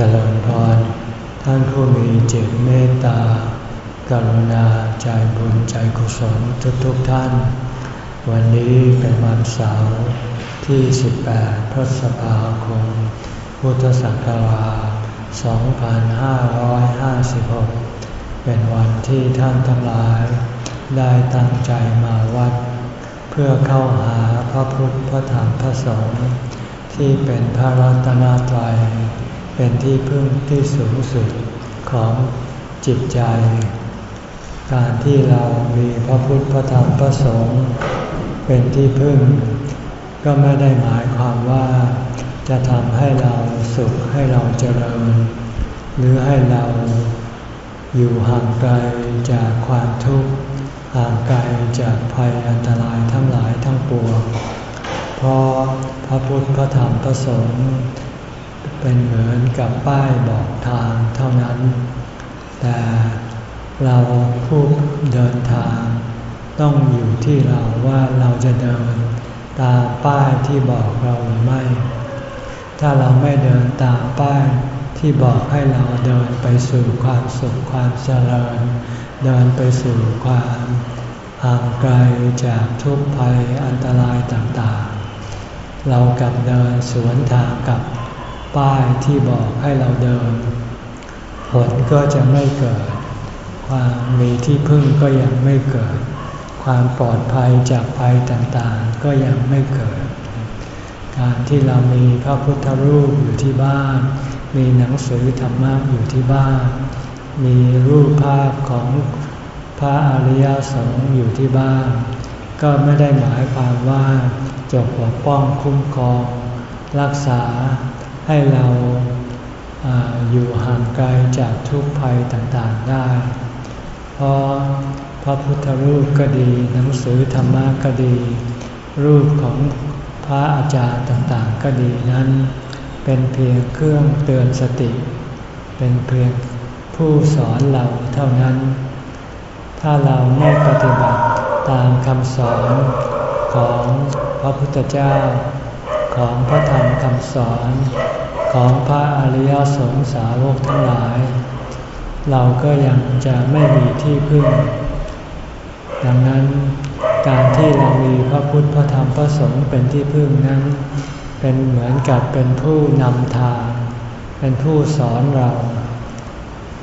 เจริญพร ท่านผู้มีจิตเมตตา กรุณาใจบุญใจกุศลทุกทุกท่าน วันนี้เป็นวันเสาร์ที่ 18 พฤษภาคม พุทธศักราช 2556 เป็นวันที่ท่านทั้งหลาย ได้ตั้งใจมาวัด เพื่อเข้าหาพระพุทธพระธรรมพระสงฆ์ที่เป็นพระรัตนตรัย เป็นที่พึ่งที่สูงสุดของจิตใจ การที่เรามีพระพุทธพระธรรมพระสงฆ์เป็นที่พึ่ง ก็ไม่ได้หมายความว่าจะทำให้เราสุขให้เราเจริญ หรือให้เราอยู่ห่างไกลจากความทุกข์ห่างไกลจากภัยอันตรายทั้งหลายทั้งปวงเพราะพระพุทธพระธรรมพระสงฆ์ เป็นเหมือนกับป้ายบอกทางเท่านั้น แต่เราผู้เดินทาง ต้องอยู่ที่เราว่าเราจะเดินตามป้ายที่บอกเราหรือไม่ ถ้าเราไม่เดินตามป้ายที่บอกให้เราเดินไปสู่ความสุขความเจริญ เดินไปสู่ความห่างไกลจากทุกภัยอันตรายต่างๆ เรากับเดินสวนทางกับ ป้ายที่บอกให้เราเดิน ผลก็จะไม่เกิด ความมีที่พึ่งก็ยังไม่เกิด ความปลอดภัยจากภัยต่างๆ ก็ยังไม่เกิด การที่เรามีพระพุทธรูปอยู่ที่บ้าน มีหนังสือธรรมะอยู่ที่บ้าน มีรูปภาพของพระอริยสงฆ์อยู่ที่บ้าน ก็ไม่ได้หมายความว่าจะปกป้องคุ้มครอง รักษา ให้เราอยู่ห่างไกลจากทุกภัยต่างๆได้ เพราะพระพุทธรูปก็ดี หนังสือธรรมะก็ดี รูปของพระอาจารย์ต่างๆก็ดีนั้น เป็นเพียงเครื่องเตือนสติ เป็นเพียงผู้สอนเราเท่านั้น ถ้าเราไม่ปฏิบัติตามคำสอนของพระพุทธเจ้า ของพระธรรมคำสอน ของพระอริยสงสาวกทั้งหลาย เราก็ยังจะไม่มีที่พึ่ง ดังนั้นการที่เรามีพระพุทธพระธรรมพระสงฆ์เป็นที่พึ่งนั้น เป็นเหมือนกับเป็นผู้นำทาง เป็นผู้สอนเรา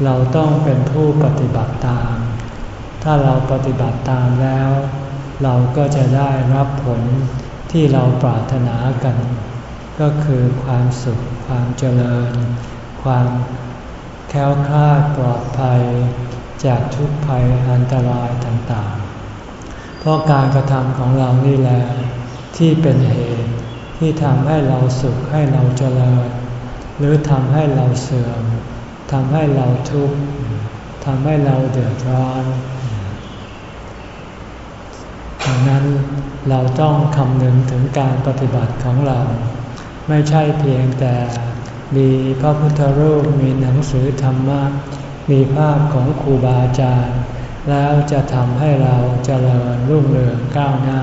เราต้องเป็นผู้ปฏิบัติตาม ถ้าเราปฏิบัติตามแล้ว เราก็จะได้รับผลที่เราปรารถนากัน ก็คือความสุข ความเจริญ ความแค้วคลาดปลอดภัย จากทุกภัยอันตรายต่างๆ เพราะการกระทำของเรานี่แหละที่เป็นเหตุที่ทำให้เราสุขให้เราเจริญ หรือทำให้เราเสื่อมทำให้เราทุกข์ทำให้เราเดือดร้อนดังนั้นเราต้องคำนึงถึงการปฏิบัติของเรา ไม่ใช่เพียงแต่มีพระพุทธรูปมีหนังสือธรรมะ มีภาพของครูบาอาจารย์ แล้วจะทำให้เราเจริญรุ่งเรืองก้าวหน้า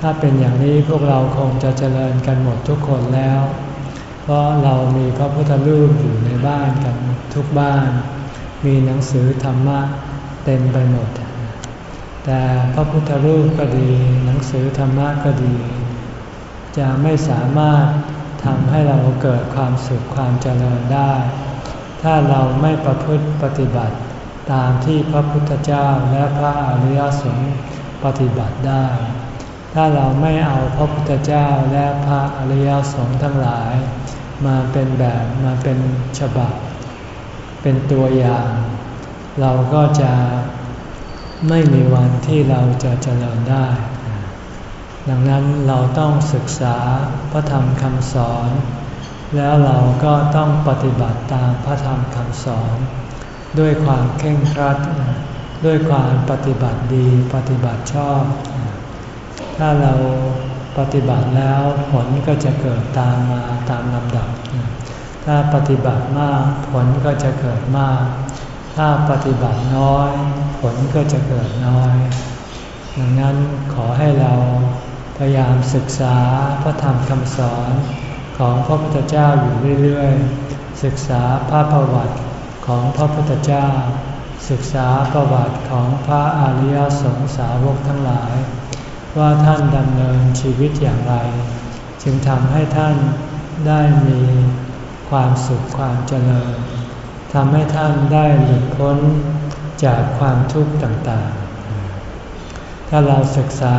ถ้าเป็นอย่างนี้พวกเราคงจะเจริญกันหมดทุกคนแล้ว เพราะเรามีพระพุทธรูปอยู่ในบ้านกันทุกบ้าน มีหนังสือธรรมะเต็มไปหมด แต่พระพุทธรูปก็ดี หนังสือธรรมะก็ดี จะไม่สามารถทำให้เราเกิดความสุขความเจริญได้ ถ้าเราไม่ประพฤติปฏิบัติตามที่พระพุทธเจ้าและพระอริยสงฆ์ปฏิบัติได้ ถ้าเราไม่เอาพระพุทธเจ้าและพระอริยสงฆ์ทั้งหลาย มาเป็นแบบมาเป็นฉบับ เป็นตัวอย่าง เราก็จะไม่มีวันที่เราจะเจริญได้ ดังนั้นเราต้องศึกษาพระธรรมคำสอน แล้วเราก็ต้องปฏิบัติตามพระธรรมคำสอน ด้วยความเข่งครัด ด้วยความปฏิบัติดีปฏิบัติชอบ ถ้าเราปฏิบัติแล้วผลก็จะเกิดตามมาตามลำดับ ถ้าปฏิบัติมากผลก็จะเกิดมาก ถ้าปฏิบัติน้อย ผลก็จะเกิดน้อย ดังนั้นขอให้เรา พยายามศึกษาพระธรรมคำสอนของพระพุทธเจ้าอยู่เรื่อยๆ ศึกษาพระประวัติของพระพุทธเจ้า ศึกษาประวัติของพระอริยสงสาวกทั้งหลาย ว่าท่านดำเนินชีวิตอย่างไร จึงทำให้ท่านได้มีความสุขความเจริญทำให้ท่านได้หลุดพ้นจากความทุกข์ต่างๆ ถ้าเราศึกษา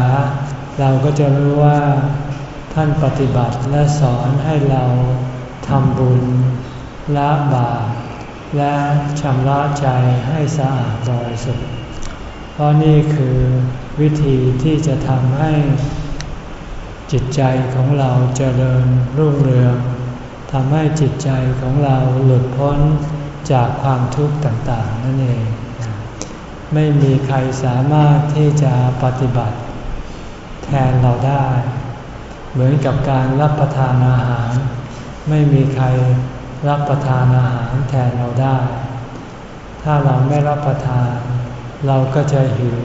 เราก็จะรู้ว่าท่านปฏิบัติและสอนให้เราทำบุญละบาปและชำระใจให้สะอาดบริสุทธิ์เพราะนี่คือวิธีที่จะทำให้จิตใจของเราเจริญรุ่งเรืองทำให้จิตใจของเราหลุดพ้นจากความทุกข์ต่างๆนั่นเอง ไม่มีใครสามารถที่จะปฏิบัติ แทนเราได้ เหมือนกับการรับประทานอาหาร ไม่มีใครรับประทานอาหารแทนเราได้ ถ้าเราไม่รับประทาน เราก็จะหิว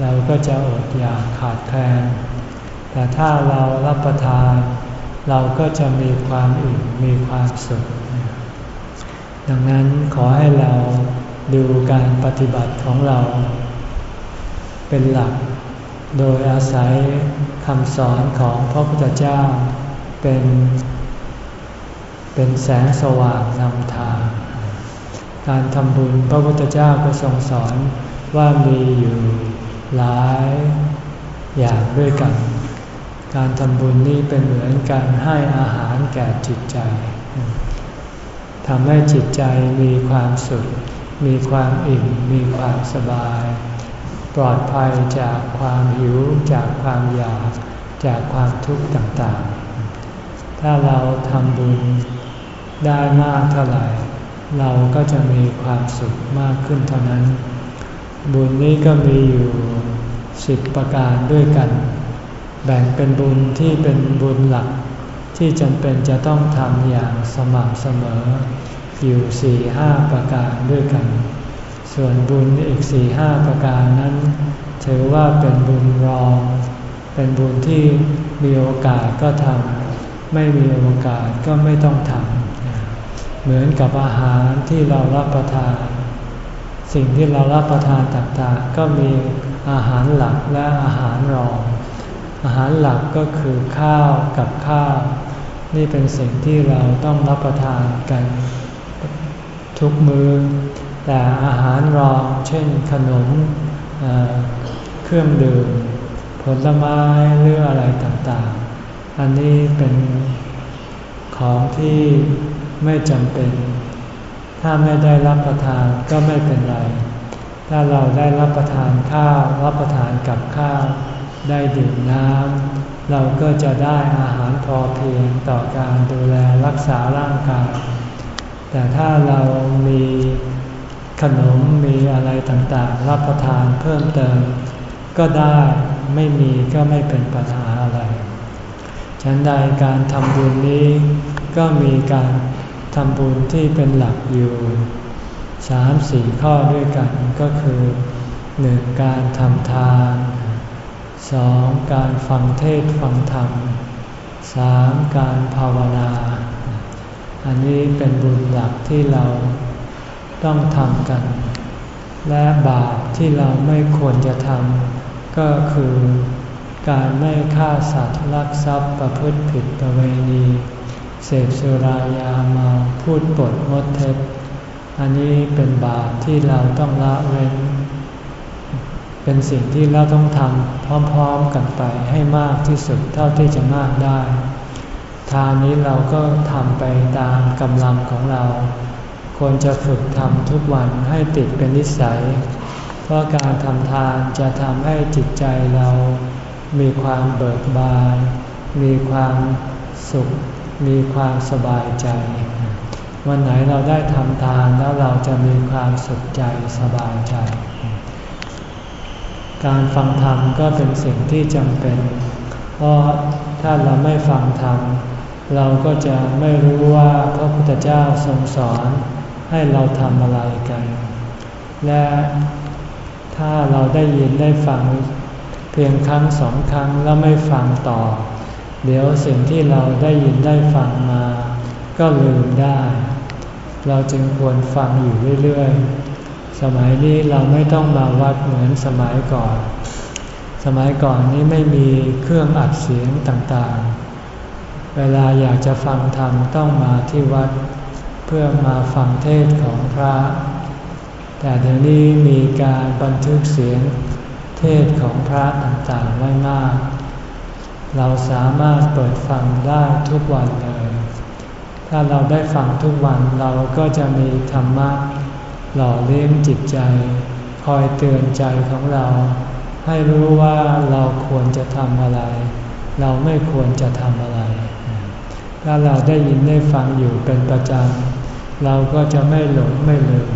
เราก็จะอดอยากขาดแคลน แต่ถ้าเรารับประทาน เราก็จะมีความอิ่มมีความสุข ดังนั้นขอให้เราดูการปฏิบัติของเรา เป็นหลัก โดยอาศัยคำสอนของพระพุทธเจ้าเป็น เป็นแสงสว่างนำทางการทำบุญพระพุทธเจ้าก็ทรงสอนว่ามีอยู่หลายอย่างด้วยกัน การทำบุญนี้เป็นเหมือนการให้อาหารแก่จิตใจทำให้จิตใจมีความสุข มีความอิ่ม มีความสบาย ลอดภัยจากความหิว จากความอยาก จากความทุกข์ต่างๆ ถ้าเราทำบุญได้มากเท่าไหร่ เราก็จะมีความสุขมากขึ้นเท่านั้น บุญนี้ก็มีอยู่สิบประการด้วยกัน แบ่งเป็นบุญที่เป็นบุญหลัก ที่จำเป็นจะต้องทำอย่างสม่ำเสมอ อยู่สี่ห้าประการด้วยกัน ส่วนบุญอีกสี่ห้าประการนั้น ถือว่าเป็นบุญรอง เป็นบุญที่มีโอกาสก็ทำไม่มีโอกาสก็ไม่ต้องทำเหมือนกับอาหารที่เรารับประทาน สิ่งที่เรารับประทานต่างๆ ก็มีอาหารหลักและอาหารรอง อาหารหลักก็คือข้าวกับข้าว นี่เป็นสิ่งที่เราต้องรับประทานกัน ทุกมือ แต่อาหารรองเช่นขนมเครื่องดื่ม ผลไม้หรืออะไรต่างๆ อันนี้เป็นของที่ไม่จำเป็น ถ้าไม่ได้รับประทานก็ไม่เป็นไร ถ้าเราได้รับประทานข้าวรับประทานกับข้าว ได้ดื่มน้ำเราก็จะได้อาหารพอเพียงต่อการดูแลรักษาร่างกาย แต่ถ้าเรามี ขนมมีอะไรต่างๆ รับประทานเพิ่มเติม ก็ได้ไม่มีก็ไม่เป็นปัญหาอะไร ฉันใดการทำบุญนี้ก็มีการทำบุญที่เป็นหลักอยู่สามสี่ข้อด้วยกันก็คือหนึ่งการทำทานสองการฟังเทศฟังธรรมสามการภาวนา อันนี้เป็นบุญหลักที่เรา ต้องทำกัน และบาปที่เราไม่ควรจะทำก็คือการไม่ฆ่าสัตว์ลักทรัพย์ประพฤติผิดประเวณีเสพสุรายาเมาพูดปดมดเท็จอันนี้เป็นบาปที่เราต้องละเว้น เป็นสิ่งที่เราต้องทำพร้อมๆกันไปให้มากที่สุดเท่าที่จะมากได้ ทานนี้เราก็ทำไปตามกำลังของเรา ควรจะฝึกทำทุกวันให้ติดเป็นนิสัย เพราะการทำทานจะทำให้จิตใจเรา มีความเบิกบาน มีความสุข มีความสบายใจ วันไหนเราได้ทำทานแล้วเราจะมีความสุขใจสบายใจ การฟังธรรมก็เป็นสิ่งที่จำเป็น เพราะถ้าเราไม่ฟังธรรมเราก็จะไม่รู้ว่าพระพุทธเจ้าทรงสอน ให้เราทำอะไรกัน และถ้าเราได้ยินได้ฟังเพียงครั้งสองครั้งแล้วไม่ฟังต่อ เดี๋ยวสิ่งที่เราได้ยินได้ฟังมา ก็ลืมได้ เราจึงควรฟังอยู่เรื่อยๆ สมัยนี้เราไม่ต้องมาวัดเหมือนสมัยก่อน สมัยก่อนนี้ไม่มีเครื่องอัดเสียงต่างๆ เวลาอยากจะฟังธรรมต้องมาที่วัด เพื่อมาฟังเทศของพระ แต่เดี๋ยวนี้มีการบันทึกเสียงเทศของพระต่างๆไว้มาก เราสามารถเปิดฟังได้ทุกวันเลย ถ้าเราได้ฟังทุกวันเราก็จะมีธรรมะหล่อเลี้ยงจิตใจ คอยเตือนใจของเรา ให้รู้ว่าเราควรจะทำอะไร เราไม่ควรจะทำอะไร ถ้าเราได้ยินได้ฟังอยู่เป็นประจำ เราก็จะไม่หลงไม่ลืม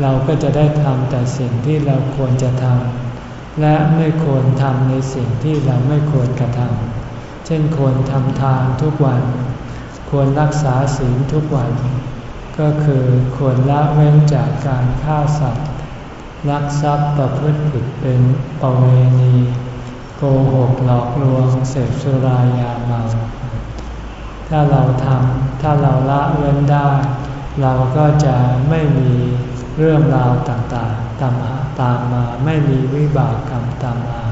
เราก็จะได้ทำแต่สิ่งที่เราควรจะทำและไม่ควรทำในสิ่งที่เราไม่ควรกระทำเช่นควรทำทานทุกวัน ควรรักษาศีลทุกวัน ก็คือควรละเว้นจากการฆ่าสัตว์ลักทรัพย์ประพฤติผิดเป็นประเวณี โกหกหลอกลวงเสพสุรายาเมาถ้าเราทำถ้าเราละเว้นได้ เราก็จะไม่มีเรื่องราวต่างๆตามตามมา ไม่มีวิบากกรรมตามมา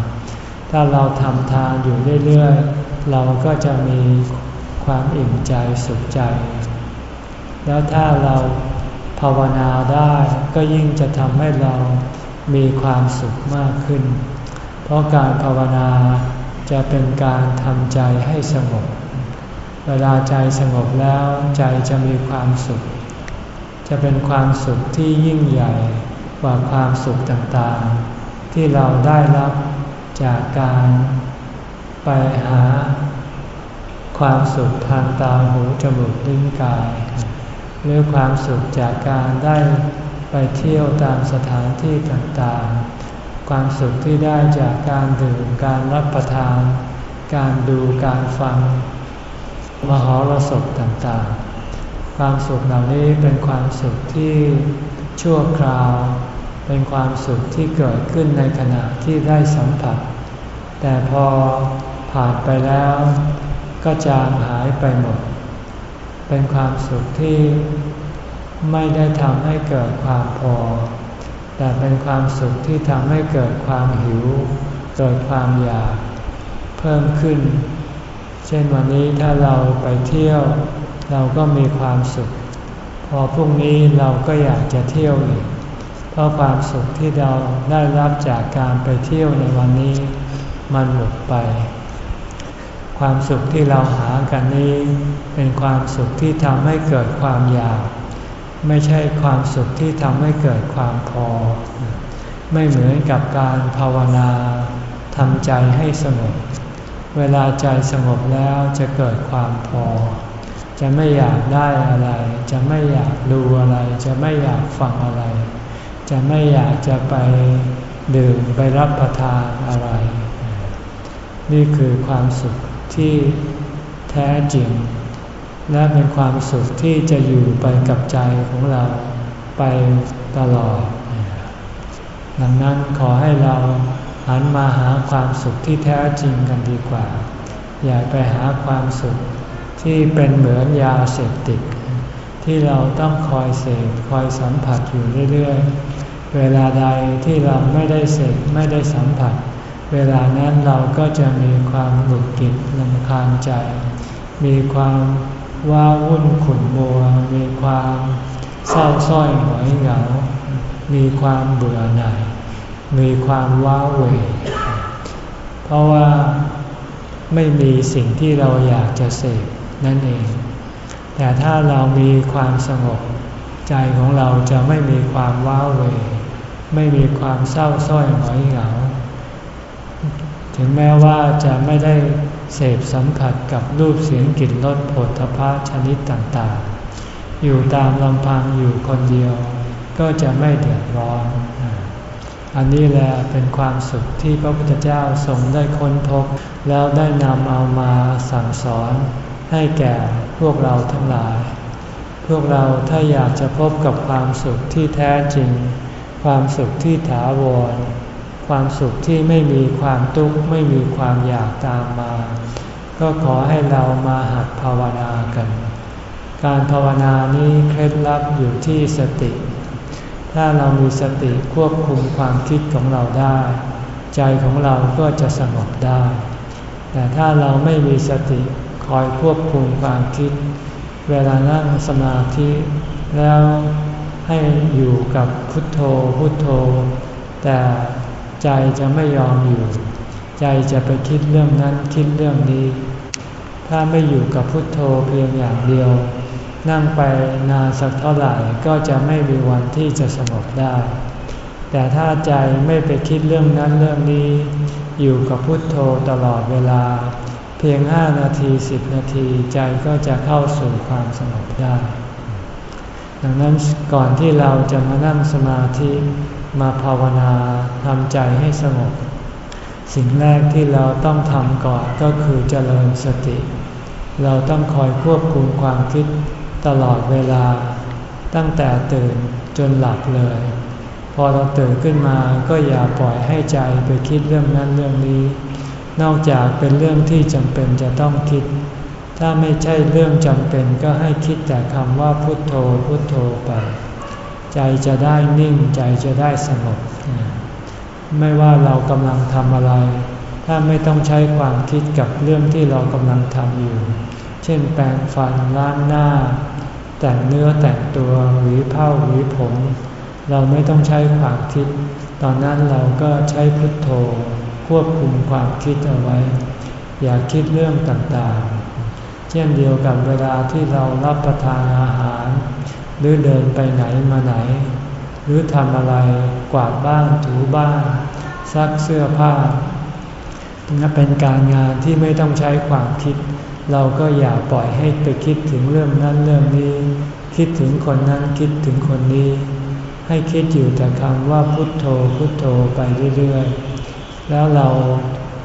ถ้าเราทำทานอยู่เรื่อยๆ เราก็จะมีความอิ่มใจสุขใจ แล้วถ้าเราภาวนาได้ก็ยิ่งจะทำให้เรามีความสุขมากขึ้น เพราะการภาวนาจะเป็นการทำใจให้สงบ เวลาใจสงบแล้วใจจะมีความสุข จะเป็นความสุขที่ยิ่งใหญ่กว่าความสุขต่างๆ ที่เราได้รับจากการไปหาความสุขทางตาหูจมูกลิ้นกาย หรือความสุขจากการได้ไปเที่ยวตามสถานที่ต่างๆ ความสุขที่ได้จากการดื่มการรับประทาน การดูการฟัง มหรสพต่างๆ ความสุขเหล่านี้เป็นความสุขที่ชั่วคราว เป็นความสุขที่เกิดขึ้นในขณะที่ได้สัมผัส แต่พอผ่านไปแล้ว ก็จางหายไปหมด เป็นความสุขที่ไม่ได้ทำให้เกิดความพอ แต่เป็นความสุขที่ทำให้เกิดความหิว เกิดความอยาก เพิ่มขึ้น เช่นวันนี้ถ้าเราไปเที่ยว เราก็มีความสุข พอพรุ่งนี้เราก็อยากจะเที่ยวอีก เพราะความสุขที่เราได้รับจากการไปเที่ยวในวันนี้ มันหมดไป ความสุขที่เราหากันนี้ เป็นความสุขที่ทำให้เกิดความอยาก ไม่ใช่ความสุขที่ทำให้เกิดความพอ ไม่เหมือนกับการภาวนาทำใจให้สงบ เวลาใจสงบแล้วจะเกิดความพอ จะไม่อยากได้อะไร จะไม่อยากดูอะไร จะไม่อยากฟังอะไร จะไม่อยากจะไปดื่มไปรับประทานอะไร นี่คือความสุขที่แท้จริง และเป็นความสุขที่จะอยู่ไปกับใจของเราไปตลอด ดังนั้นขอให้เราหันมาหาความสุขที่แท้จริงกันดีกว่า อย่าไปหาความสุข ที่เป็นเหมือนยาเสพติด ที่เราต้องคอยเสพคอยสัมผัสอยู่เรื่อยๆ เวลาใดที่เราไม่ได้เสพไม่ได้สัมผัส เวลานั้นเราก็จะมีความหงุดหงิดลำคาญใจ มีความว้าวุ่นขุ่นมัว มีความเศร้าส้อยหงอยเหงา มีความเบื่อหน่าย มีความว้าเหวเพราะว่าไม่มีสิ่งที่เราอยากจะเสพ นั่นเอง แต่ถ้าเรามีความสงบ ใจของเราจะไม่มีความว้าเว ไม่มีความเศร้าส้อยหงอยเหงา ถึงแม้ว่าจะไม่ได้เสพสัมผัสกับรูปเสียงกลิ่นรสผลทพะชนิดต่างๆ อยู่ตามลำพังอยู่คนเดียว ก็จะไม่เดือดร้อน อันนี้แหละเป็นความสุขที่พระพุทธเจ้าทรงได้ค้นพบ แล้วได้นำเอามาสั่งสอน ให้แก่พวกเราทั้งหลาย พวกเราถ้าอยากจะพบกับความสุขที่แท้จริง ความสุขที่ถาวร ความสุขที่ไม่มีความทุกข์ไม่มีความอยากตามมา ก็ขอให้เรามาหัดภาวนากัน การภาวนานี้เคล็ดลับอยู่ที่สติ ถ้าเรามีสติควบคุมความคิดของเราได้ ใจของเราก็จะสงบได้ แต่ถ้าเราไม่มีสติ อยควบคุมความคิด เวลานั่งสมาธิแล้วให้อยู่กับพุทโธพุทโธ แต่ใจจะไม่ยอมอยู่ ใจจะไปคิดเรื่องนั้นคิดเรื่องนี้ ถ้าไม่อยู่กับพุทโธเพียงอย่างเดียว นั่งไปนานสักเท่าไหร่ก็จะไม่มีวันที่จะสงบได้ แต่ถ้าใจไม่ไปคิดเรื่องนั้นเรื่องนี้ อยู่กับพุทโธตลอดเวลา เพียงห้านาทีสิบนาทีใจก็จะเข้าสู่ความสงบได้ ดังนั้นก่อนที่เราจะมานั่งสมาธิมาภาวนาทำใจให้สงบ สิ่งแรกที่เราต้องทำก่อนก็คือเจริญสติ เราต้องคอยควบคุมความคิดตลอดเวลา ตั้งแต่ตื่นจนหลับเลย พอเราตื่นขึ้นมาก็อย่าปล่อยให้ใจไปคิดเรื่องนั้นเรื่องนี้ นอกจากเป็นเรื่องที่จำเป็นจะต้องคิด ถ้าไม่ใช่เรื่องจำเป็นก็ให้คิดแต่คำว่าพุทโธพุทโธไป ใจจะได้นิ่งใจจะได้สงบ ไม่ว่าเรากำลังทำอะไร ถ้าไม่ต้องใช้ความคิดกับเรื่องที่เรากำลังทำอยู่ เช่นแปรงฟันล้างหน้า แต่งเนื้อแต่งตัวหรือเผ้าหรือผม เราไม่ต้องใช้ความคิด ตอนนั้นเราก็ใช้พุทโธ ควบคุมความคิดเอาไว้ อย่าคิดเรื่องต่างๆ เช่นเดียวกับเวลาที่เรารับประทานอาหาร หรือเดินไปไหนมาไหน หรือทำอะไรกวาดบ้านถูบ้านซักเสื้อผ้าเป็นการงานที่ไม่ต้องใช้ความคิด เราก็อย่าปล่อยให้ไปคิดถึงเรื่องนั้นเรื่องนี้ คิดถึงคนนั้นคิดถึงคนนี้ ให้คิดอยู่แต่คำว่าพุทโธพุทโธไปเรื่อยๆ แล้วเรา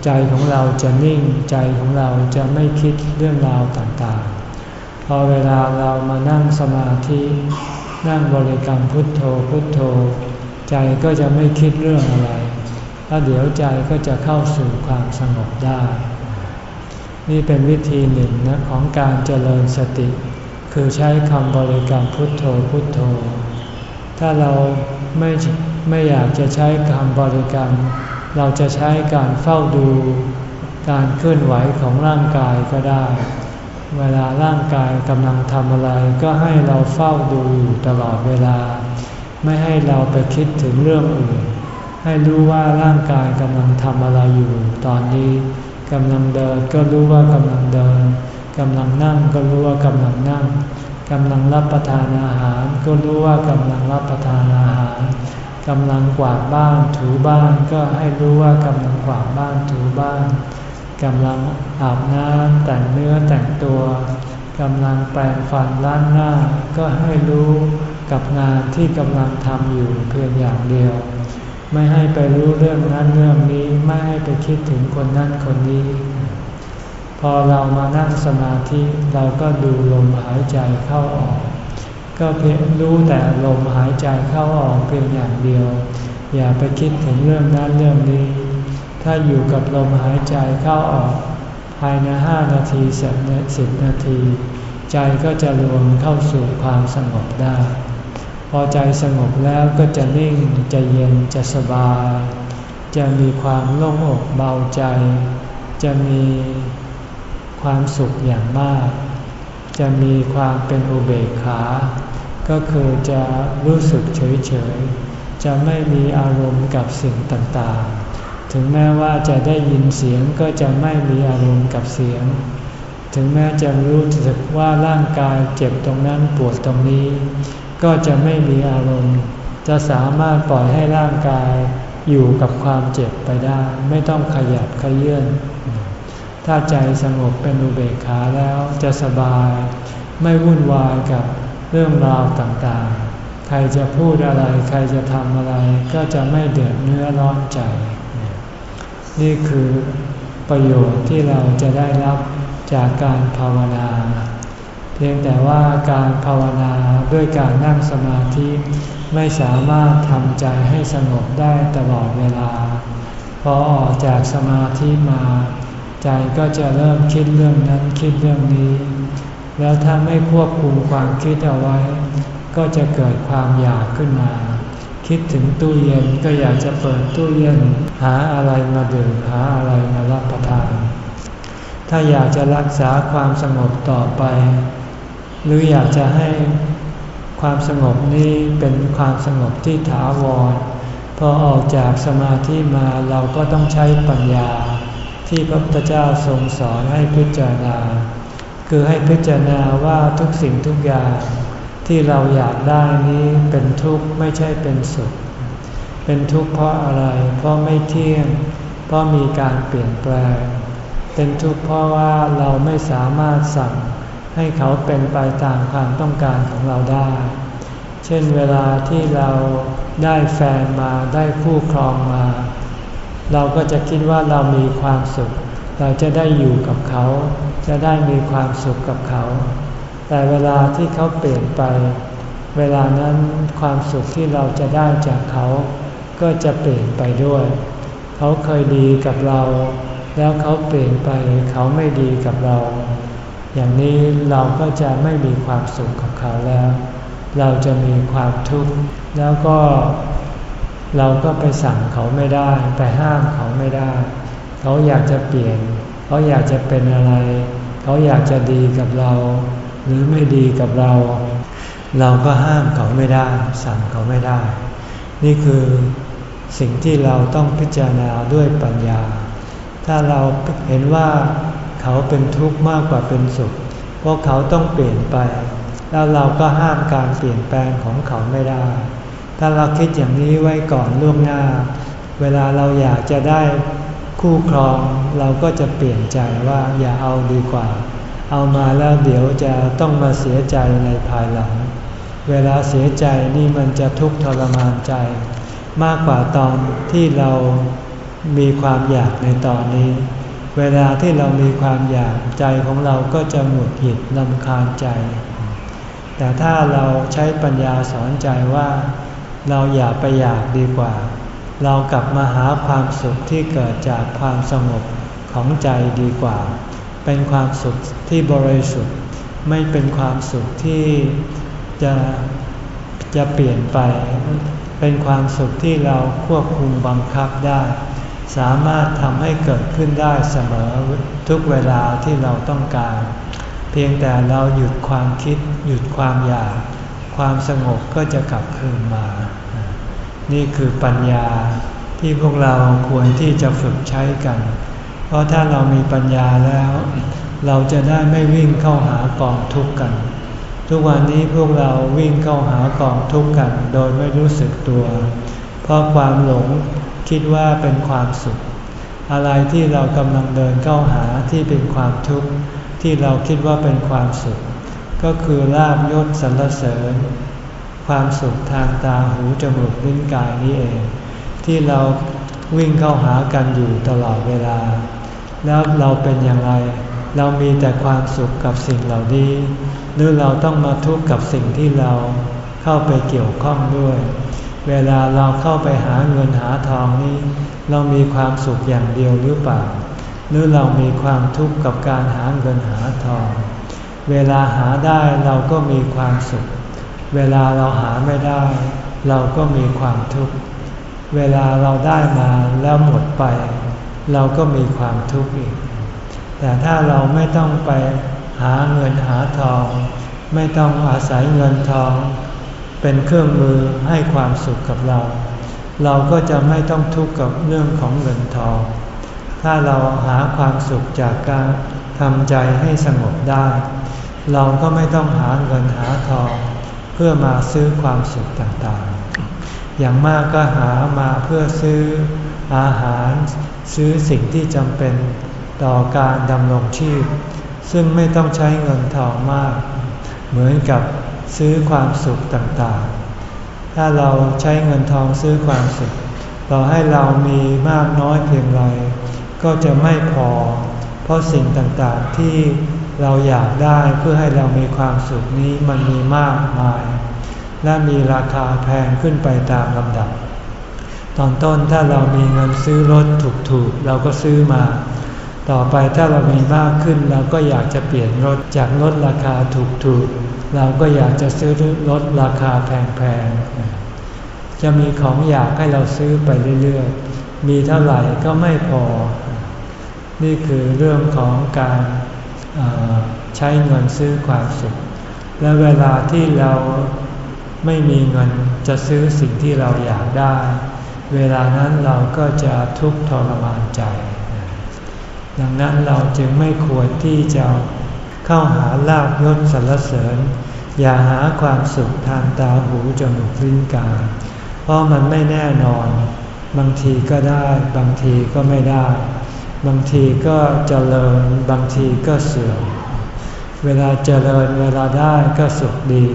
ใจของเราจะนิ่งใจของเราจะไม่คิดเรื่องราวต่างๆ พอเวลาเรามานั่งสมาธินั่งบริกรรมพุทโธพุทโธ ใจก็จะไม่คิดเรื่องอะไรแล้วเดี๋ยวใจก็จะเข้าสู่ความสงบได้ นี่เป็นวิธีหนึ่งนะของการเจริญสติ คือใช้คำบริกรรมพุทโธพุทโธ ถ้าเราไม่ไม่อยากจะใช้คำบริกรรม เราจะใช้การเฝ้าดูการเคลื่อนไหวของร่างกายก็ได้ เวลาร่างกายกำลังทำอะไรก็ให้เราเฝ้าดูอยู่ตลอดเวลา ไม่ให้เราไปคิดถึงเรื่องอื่น ให้รู้ว่าร่างกายกำลังทำอะไรอยู่ตอนนี้กำลังเดินก็รู้ว่ากำลังเดินกำลังนั่งก็รู้ว่ากำลังนั่งกำลังรับประทานอาหาร ก็รู้ว่ากำลังรับประทานอาหาร กำลังกวาดบ้านถูบ้านก็ให้รู้ว่ากำลังกวาดบ้านถูบ้านกำลังอาบน้ำแต่งเนื้อแต่งตัวกำลังแปรงฟันล้างหน้า ก็ให้รู้กับงานที่กำลังทำอยู่เพียงอย่างเดียว ไม่ให้ไปรู้เรื่องนั้นเรื่องนี้ไม่ให้ไปคิดถึงคนนั้นคนนี้ พอเรามานั่งสมาธิเราก็ดูลมหายใจเข้าออก ก็เพียงรู้แต่ลมหายใจเข้าออกเพียงอย่างเดียว อย่าไปคิดถึงเรื่องนั้นเรื่องนี้ ถ้าอยู่กับลมหายใจเข้าออก ภายในห้านาทีสิบนาที ใจก็จะรวมเข้าสู่ความสงบได้ พอใจสงบแล้วก็จะนิ่งจะเย็นจะสบาย จะมีความโล่งอกเบาใจ จะมีความสุขอย่างมาก จะมีความเป็นอุเบกขา ก็คือจะรู้สึกเฉยๆจะไม่มีอารมณ์กับสิ่งต่างๆ ถึงแม้ว่าจะได้ยินเสียงก็จะไม่มีอารมณ์กับเสียง ถึงแม้จะรู้สึกว่าร่างกายเจ็บตรงนั้นปวดตรงนี้ ก็จะไม่มีอารมณ์ จะสามารถปล่อยให้ร่างกายอยู่กับความเจ็บไปได้ ไม่ต้องขยับขยื่น ถ้าใจสงบเป็นอุเบกขาแล้วจะสบาย ไม่วุ่นวายกับเรื่องราวต่างๆ ใครจะพูดอะไร ใครจะทำอะไรก็จะไม่เดือดเนื้อร้อนใจ นี่คือประโยชน์ที่เราจะได้รับจากการภาวนา เพียงแต่ว่าการภาวนาด้วยการนั่งสมาธิไม่สามารถทำใจให้สงบได้ตลอดเวลา พอออกจากสมาธิมา ใจก็จะเริ่มคิดเรื่องนั้นคิดเรื่องนี้ แล้วถ้าไม่ควบคุมความคิดเอาไว้ ก็จะเกิดความอยากขึ้นมา คิดถึงตู้เย็นก็อยากจะเปิดตู้เย็น หาอะไรมาดื่มหาอะไรมารับประทาน ถ้าอยากจะรักษาความสงบต่อไป หรืออยากจะให้ความสงบนี้เป็นความสงบที่ถาวรพอออกจากสมาธิมาเราก็ต้องใช้ปัญญา ที่พระพุทธเจ้าทรงสอนให้พิจารณา คือให้พิจารณาว่าทุกสิ่งทุกอย่าง ที่เราอยากได้นี้เป็นทุกข์ไม่ใช่เป็นสุข เป็นทุกข์เพราะอะไร เพราะไม่เที่ยง เพราะมีการเปลี่ยนแปลง เป็นทุกข์เพราะว่าเราไม่สามารถสั่งให้เขาเป็นไปตามความต้องการของเราได้ เช่นเวลาที่เราได้แฟนมาได้คู่ครองมา เราก็จะคิดว่าเรามีความสุข เราจะได้อยู่กับเขา จะได้มีความสุขกับเขา แต่เวลาที่เขาเปลี่ยนไป เวลานั้นความสุขที่เราจะได้จากเขา ก็จะเปลี่ยนไปด้วย เขาเคยดีกับเรา แล้วเขาเปลี่ยนไปเขาไม่ดีกับเรา อย่างนี้เราก็จะไม่มีความสุขกับเขาแล้ว เราจะมีความทุกข์แล้วก็ เราก็ไปสั่งเขาไม่ได้ ไปห้ามเขาไม่ได้ เขาอยากจะเปลี่ยน เขาอยากจะเป็นอะไร เขาอยากจะดีกับเรา หรือไม่ดีกับเรา เราก็ห้ามเขาไม่ได้ สั่งเขาไม่ได้ นี่คือสิ่งที่เราต้องพิจารณาด้วยปัญญา ถ้าเราเห็นว่าเขาเป็นทุกข์มากกว่าเป็นสุข เพราะเขาต้องเปลี่ยนไป แล้วเราก็ห้ามการเปลี่ยนแปลงของเขาไม่ได้ ถ้าเราคิดอย่างนี้ไว้ก่อนล่วงหน้า เวลาเราอยากจะได้คู่ครองเราก็จะเปลี่ยนใจว่าอย่าเอาดีกว่า เอามาแล้วเดี๋ยวจะต้องมาเสียใจในภายหลัง เวลาเสียใจนี่มันจะทุกข์ทรมานใจ มากกว่าตอนที่เรามีความอยากในตอนนี้ เวลาที่เรามีความอยากใจของเราก็จะหงุดหงิดลำคาญใจ แต่ถ้าเราใช้ปัญญาสอนใจว่า เราอย่าไปอยากดีกว่า เรากลับมาหาความสุขที่เกิดจากความสงบของใจดีกว่า เป็นความสุขที่บริสุทธิ์ ไม่เป็นความสุขที่จะจะเปลี่ยนไป เป็นความสุขที่เราควบคุมบังคับได้ สามารถทำให้เกิดขึ้นได้เสมอทุกเวลาที่เราต้องการ เพียงแต่เราหยุดความคิด หยุดความอยาก ความสงบก็จะกลับคืนมา นี่คือปัญญาที่พวกเราควรที่จะฝึกใช้กัน เพราะถ้าเรามีปัญญาแล้ว เราจะได้ไม่วิ่งเข้าหากองทุกข์กัน ทุกวันนี้พวกเราวิ่งเข้าหากองทุกข์กัน โดยไม่รู้สึกตัว เพราะความหลงคิดว่าเป็นความสุข อะไรที่เรากำลังเดินเข้าหาที่เป็นความทุกข์ที่เราคิดว่าเป็นความสุข ก็คือลาบยศสรรเสริญ ความสุขทางตาหูจมูกลิ้นกายนี้เอง ที่เราวิ่งเข้าหากันอยู่ตลอดเวลา แล้วเราเป็นอย่างไร เรามีแต่ความสุขกับสิ่งเหล่านี้ หรือเราต้องมาทุกข์กับสิ่งที่เราเข้าไปเกี่ยวข้องด้วย เวลาเราเข้าไปหาเงินหาทองนี้ เรามีความสุขอย่างเดียวหรือเปล่า หรือเรามีความทุกข์กับการหาเงินหาทอง เวลาหาได้เราก็มีความสุข เวลาเราหาไม่ได้ เราก็มีความทุกข์ เวลาเราได้มาแล้วหมดไป เราก็มีความทุกข์อีก แต่ถ้าเราไม่ต้องไปหาเงินหาทอง ไม่ต้องอาศัยเงินทอง เป็นเครื่องมือให้ความสุขกับเรา เราก็จะไม่ต้องทุกข์กับเรื่องของเงินทอง ถ้าเราหาความสุขจากการทำใจให้สงบได้ เราก็ไม่ต้องหาเงินหาทอง เพื่อมาซื้อความสุขต่างๆ อย่างมากก็หามาเพื่อซื้ออาหาร ซื้อสิ่งที่จำเป็นต่อการดำรงชีพ ซึ่งไม่ต้องใช้เงินทองมาก เหมือนกับซื้อความสุขต่างๆ ถ้าเราใช้เงินทองซื้อความสุข ต่อให้เรามีมากน้อยเพียงไรก็จะไม่พอ เพราะสิ่งต่างๆที่ เราอยากได้เพื่อให้เรามีความสุขนี้มันมีมากมาย และมีราคาแพงขึ้นไปตามลำดับ ตอนต้นถ้าเรามีเงินซื้อรถถูกๆ เราก็ซื้อมา ต่อไปถ้าเรามีมากขึ้นเราก็อยากจะเปลี่ยนรถจากรถราคาถูกๆ เราก็อยากจะซื้อรถราคาแพงๆ จะมีของอยากให้เราซื้อไปเรื่อยๆ มีเท่าไหร่ก็ไม่พอ นี่คือเรื่องของการ ใช้เงินซื้อความสุข และเวลาที่เราไม่มีเงินจะซื้อสิ่งที่เราอยากได้ เวลานั้นเราก็จะทุกข์ทรมานใจ ดังนั้นเราจึงไม่ควรที่จะเข้าหาลาบยศสรรเสริญ อย่าหาความสุขทางตาหูจมูกลิ้นกายเพราะมันไม่แน่นอน บางทีก็ได้ บางทีก็ไม่ได้ บางทีก็เจริญบางทีก็เสื่อม เวลาเจริญเวลาได้ก็สุขดี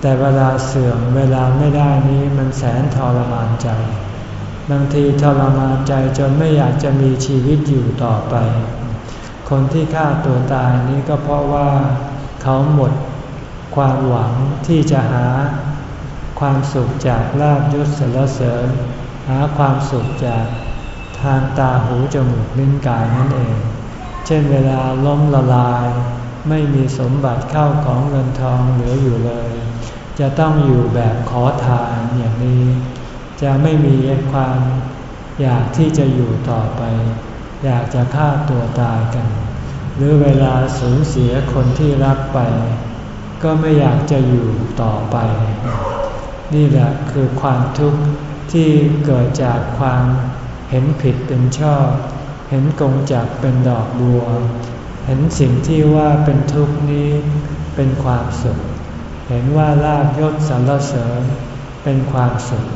แต่เวลาเสื่อมเวลาไม่ได้นี้มันแสนทรมานใจ บางทีทรมานใจจนไม่อยากจะมีชีวิตอยู่ต่อไป คนที่ฆ่าตัวตายนี้ก็เพราะว่าเขาหมดความหวังที่จะหาความสุขจากลาบยศสรรเสริญ หาความสุขจาก ทางตาหูจมูกลิ้นกายนั่นเอง เช่นเวลาล้มละลาย ไม่มีสมบัติเข้าของเงินทองเหลืออยู่เลย จะต้องอยู่แบบขอทานอย่างนี้ จะไม่มีความอยากที่จะอยู่ต่อไป อยากจะฆ่าตัวตายกัน หรือเวลาสูญเสียคนที่รักไป ก็ไม่อยากจะอยู่ต่อไป นี่แหละคือความทุกข์ที่เกิดจากความ เห็นผิดเป็นชอบ เห็นกงจักเป็นดอกบัว เห็นสิ่งที่ว่าเป็นทุกข์นี้เป็นความสุข เห็นว่าลาบยศสรรเสริญเป็นความสุข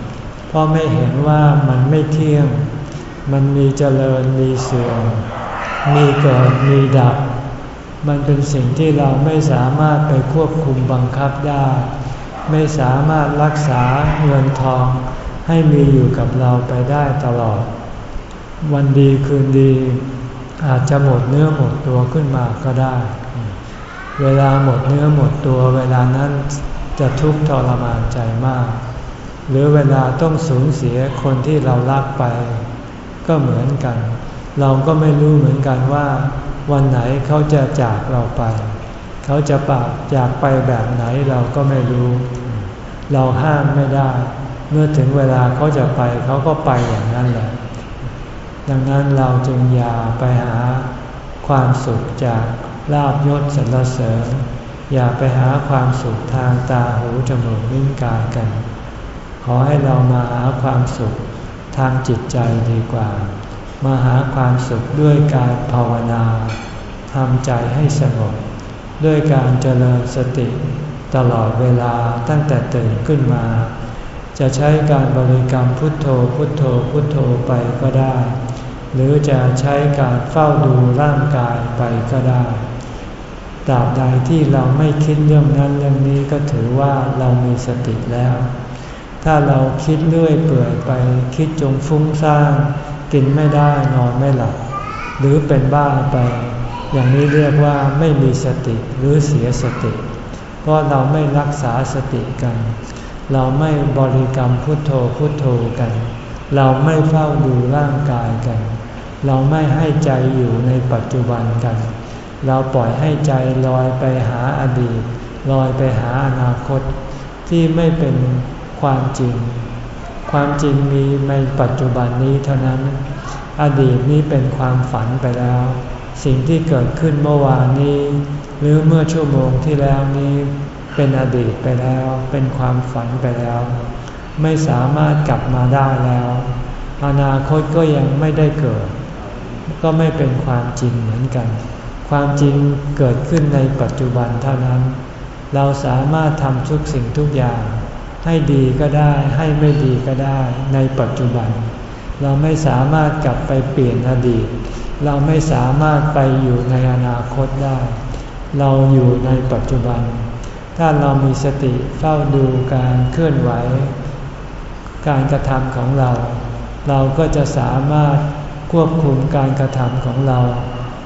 เพราะไม่เห็นว่ามันไม่เที่ยง มันมีเจริญมีเสื่อม มีเกิดมีดับ มันเป็นสิ่งที่เราไม่สามารถไปควบคุมบังคับได้ ไม่สามารถรักษาเงินทองให้มีอยู่กับเราไปได้ตลอด วันดีคืนดี อาจจะหมดเนื้อหมดตัวขึ้นมาก็ได้ เวลาหมดเนื้อหมดตัวเวลานั้นจะทุกข์ทรมานใจมาก หรือเวลาต้องสูญเสียคนที่เรารักไป ก็เหมือนกัน เราก็ไม่รู้เหมือนกันว่า วันไหนเขาจะจากเราไป เขาจะปากจากไปแบบไหนเราก็ไม่รู้ เราห้ามไม่ได้ เมื่อถึงเวลาเขาจะไปเขาก็ไปอย่างนั้นแหละ ดังนั้นเราจึงอย่าไปหาความสุขจากลาบยศสรรเสริญ อย่าไปหาความสุขทางตาหูจมูกลิ้นกายกัน ขอให้เรามาหาความสุขทางจิตใจดีกว่า มาหาความสุขด้วยการภาวนาทำใจให้สงบด้วยการเจริญสติตลอดเวลาตั้งแต่ตื่นขึ้นมา จะใช้การบริกรรมพุทโธพุทโธพุทโธไปก็ได้ หรือจะใช้การเฝ้าดูร่างกายไปก็ได้ตราบใดที่เราไม่คิดเรื่องนั้นเรื่องนี้ก็ถือว่าเรามีสติแล้ว ถ้าเราคิดเรื่อยเปื่อยไปคิดจงฟุ้งซ่านกินไม่ได้นอนไม่หลับหรือเป็นบ้าไป อย่างนี้เรียกว่าไม่มีสติหรือเสียสติ เพราะเราไม่รักษาสติกัน เราไม่บริกรรมพุทโธพุทโธกัน เราไม่เฝ้าดูร่างกายกัน เราไม่ให้ใจอยู่ในปัจจุบันกัน เราปล่อยให้ใจลอยไปหาอดีต ลอยไปหาอนาคต ที่ไม่เป็นความจริง ความจริงมีในปัจจุบันนี้เท่านั้น อดีตนี้เป็นความฝันไปแล้ว สิ่งที่เกิดขึ้นเมื่อวานนี้ หรือเมื่อชั่วโมงที่แล้วนี้เป็นอดีตไปแล้ว เป็นความฝันไปแล้ว ไม่สามารถกลับมาได้แล้ว อนาคตก็ยังไม่ได้เกิด ก็ไม่เป็นความจริงเหมือนกัน ความจริงเกิดขึ้นในปัจจุบันเท่านั้น เราสามารถทำทุกสิ่งทุกอย่าง ให้ดีก็ได้ให้ไม่ดีก็ได้ในปัจจุบัน เราไม่สามารถกลับไปเปลี่ยนอดีต เราไม่สามารถไปอยู่ในอนาคตได้ เราอยู่ในปัจจุบัน ถ้าเรามีสติเฝ้าดูการเคลื่อนไหว การกระทำของเรา เราก็จะสามารถ ควบคุมการกระทำของเรา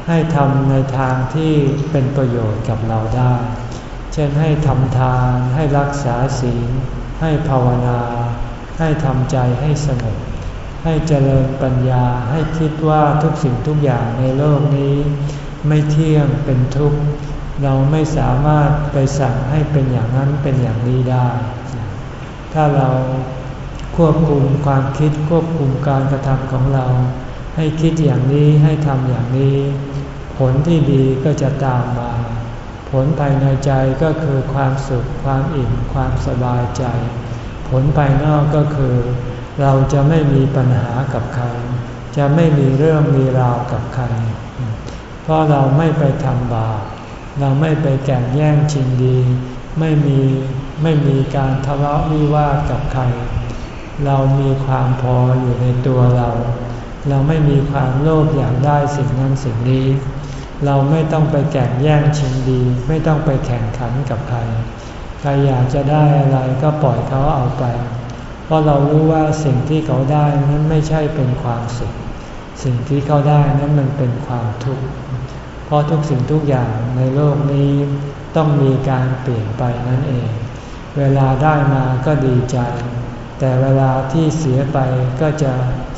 ให้ทำในทางที่เป็นประโยชน์กับเราได้ เช่นให้ทำทานให้รักษาศีลให้ภาวนา ให้ทำใจให้สงบให้เจริญปัญญาให้คิดว่าทุกสิ่งทุกอย่างในโลกนี้ ไม่เที่ยงเป็นทุกข์ เราไม่สามารถไปสั่งให้เป็นอย่างนั้นเป็นอย่างนี้ได้ ถ้าเราควบคุมความคิดควบคุมการกระทำของเรา ให้คิดอย่างนี้ให้ทำอย่างนี้ ผลที่ดีก็จะตามมา ผลภายในใจก็คือความสุข ความอิ่ม ความสบายใจ ผลภายนอกก็คือ เราจะไม่มีปัญหากับใคร จะไม่มีเรื่องมีราวกับใคร เพราะเราไม่ไปทำบาป เราไม่ไปแก่งแย่งชิงดี ไม่มีไม่มีการทะเลาะวิวาทกับใคร เรามีความพออยู่ในตัวเรา เราไม่มีความโลภอยากได้สิ่งนั้นสิ่งนี้ เราไม่ต้องไปแข่งแย่งชิงดี ไม่ต้องไปแข่งขันกับใครใครอยากจะได้อะไรก็ปล่อยเขาเอาไป เพราะเรารู้ว่าสิ่งที่เขาได้นั้นไม่ใช่เป็นความสุข สิ่งที่เขาได้นั้นมันเป็นความทุกข์ เพราะทุกสิ่งทุกอย่างในโลกนี้ต้องมีการเปลี่ยนไปนั่นเอง เวลาได้มาก็ดีใจ แต่เวลาที่เสียไปก็จะ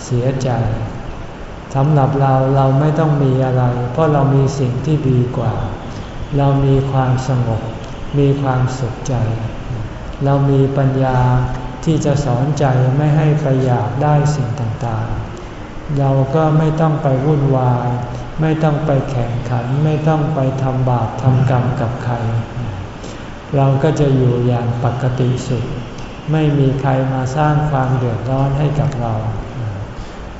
เสียใจ สำหรับเราเราไม่ต้องมีอะไร เพราะเรามีสิ่งที่ดีกว่า เรามีความสงบ มีความสุขใจ เรามีปัญญาที่จะสอนใจไม่ให้ไปอยากได้สิ่งต่างๆ เราก็ไม่ต้องไปวุ่นวาย ไม่ต้องไปแข่งขัน ไม่ต้องไปทำบาปทำกรรมกับใคร เราก็จะอยู่อย่างปกติสุข ไม่มีใครมาสร้างความเดือดร้อนให้กับเรา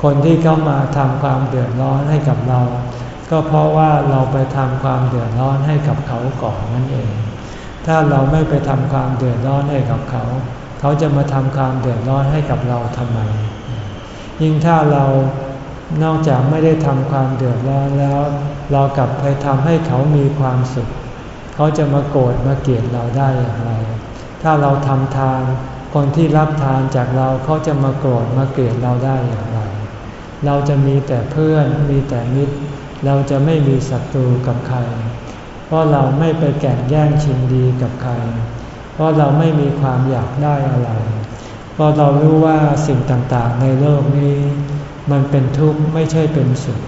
คนที่เข้ามาทำความเดือดร้อนให้กับเรา ก็เพราะว่าเราไปทำความเดือดร้อนให้กับเขาก่อนนั่นเอง ถ้าเราไม่ไปทำความเดือดร้อนให้กับเขา เขาจะมาทำความเดือดร้อนให้กับเราทำไม ยิ่งถ้าเรานอกจากไม่ได้ทำความเดือดร้อนแล้ว เรากลับไปทำให้เขามีความสุข เขาจะมาโกรธมาเกลียดเราได้อย่างไร ถ้าเราทำทาน คนที่รับทานจากเราเขาจะมาโกรธมาเกลียดเราได้อย่างไร เราจะมีแต่เพื่อนมีแต่มิตร เราจะไม่มีศัตรูกับใคร เพราะเราไม่ไปแก่งแย่งชิงดีกับใคร เพราะเราไม่มีความอยากได้อะไร เพราะเรารู้ว่าสิ่งต่างๆในโลกนี้ มันเป็นทุกข์ไม่ใช่เป็นสุข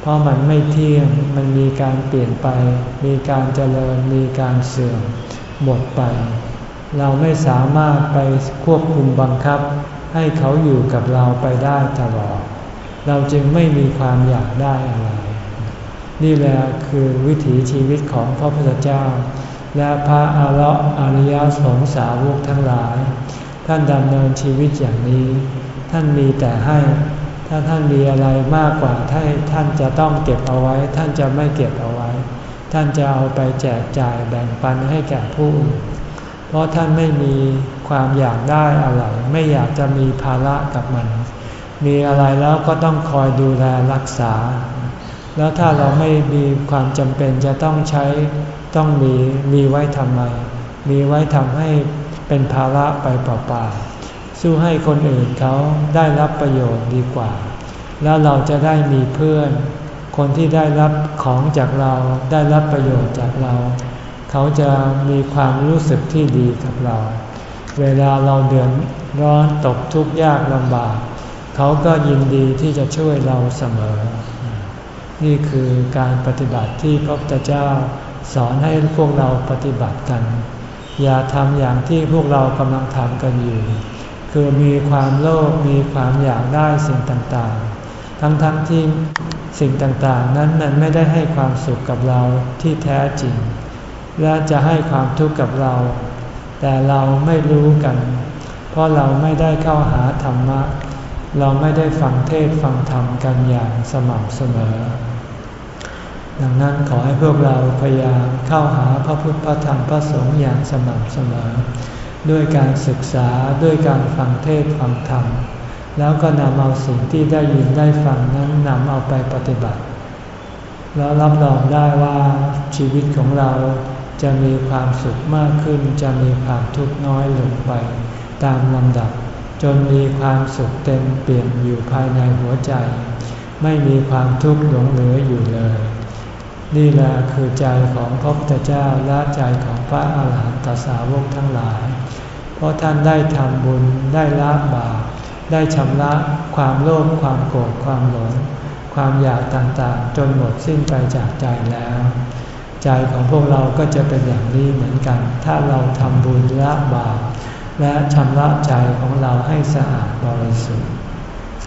เพราะมันไม่เที่ยง มันมีการเปลี่ยนไป มีการเจริญ มีการเสื่อม หมดไป เราไม่สามารถไปควบคุมบังคับ ให้เขาอยู่กับเราไปได้ตลอด เราจึงไม่มีความอยากได้อะไร นี่แหละคือวิถีชีวิตของพระพุทธเจ้า และพระอาลอริยสงสาวกทั้งหลาย ท่านดำเนินชีวิตอย่างนี้ ท่านมีแต่ให้ ถ้าท่านมีอะไรมากกว่าท่านท่านจะต้องเก็บเอาไว้ ท่านจะไม่เก็บเอาไว้ ท่านจะเอาไปแจกจ่ายแบ่งปันให้แก่ผู้อื่นพราะท่านไม่มีความอยากได้อะไร ไม่อยากจะมีภาระกับมัน มีอะไรแล้วก็ต้องคอยดูแลรักษา แล้วถ้าเราไม่มีความจำเป็นจะต้องใช้ต้องมีมีไว้ทำไม มีไว้ทำให้เป็นภาระไปเปล่าๆสู้ให้คนอื่นเขาได้รับประโยชน์ดีกว่า แล้วเราจะได้มีเพื่อน คนที่ได้รับของจากเราได้รับประโยชน์จากเรา เขาจะมีความรู้สึกที่ดีกับเรา เวลาเราเดือดร้อนตกทุกข์ยากลำบาก เขาก็ยินดีที่จะช่วยเราเสมอ นี่คือการปฏิบัติที่พระพุทธเจ้าสอนให้พวกเราปฏิบัติกัน อย่าทำอย่างที่พวกเรากำลังทำกันอยู่ คือมีความโลภมีความอยากได้สิ่งต่างๆ ทั้งๆทที่สิ่งต่างๆ นั้นมันไม่ได้ให้ความสุขกับเราที่แท้จริง และจะให้ความทุกข์กับเรา แต่เราไม่รู้กัน เพราะเราไม่ได้เข้าหาธรรมะ เราไม่ได้ฟังเทศฟังธรรมกันอย่างสม่ำเสมอ ดังนั้นขอให้พวกเราพยายามเข้าหาพระพุทธพระธรรมพระสงฆ์อย่างสม่ำเสมอ ด้วยการศึกษาด้วยการฟังเทศฟังธรรม แล้วก็นำเอาสิ่งที่ได้ยินได้ฟังนั้นนำเอาไปปฏิบัติ แล้วรับรองได้ว่าชีวิตของเราจะมีความสุขมากขึ้น จะมีความทุกข์น้อยลงไป ตามลำดับ จนมีความสุขเต็มเปลี่ยนอยู่ภายในหัวใจ ไม่มีความทุกข์หลงเหลืออยู่เลย นี่แหละคือใจของพระพุทธเจ้าและใจของพระอาหารหันตสาวกทั้งหลาย เพราะท่านได้ทำบุญได้ละบาปได้ชำระความโลภความโกรธความหลง ความอยากต่างๆ จนหมดสิ้นไปจากใจแล้ว ใจของพวกเราก็จะเป็นอย่างนี้เหมือนกัน ถ้าเราทำบุญละบาป และชำระใจของเราให้สะอาดบริสุทธิ์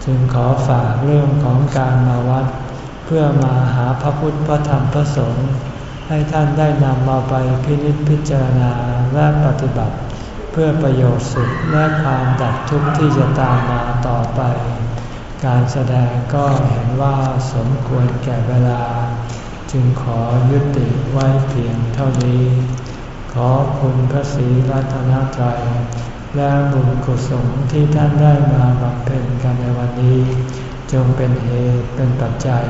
จึงขอฝากเรื่องของการมาวัด เพื่อมาหาพระพุทธพระธรรมพระสงฆ์ให้ท่านได้นำมาไปพินิจพิจารณาและปฏิบัติ เพื่อประโยชน์สุขและความดับทุกข์ที่จะตามมาต่อไป การแสดงก็เห็นว่าสมควรแก่เวลา จึงขอยุติไว้เพียงเท่านี้ อคุณพระศรีรัตนตรัยและบุญกุศลที่ท่านได้มาบำเพ็ญกันในวันนี้ จงเป็นเหตุเป็นปัจจัย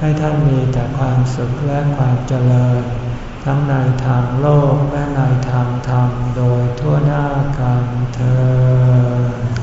ให้ท่านมีแต่ความสุขและความเจริญ ทั้งในทางโลกและในทางธรรมโดยทั่วหน้ากันเธอ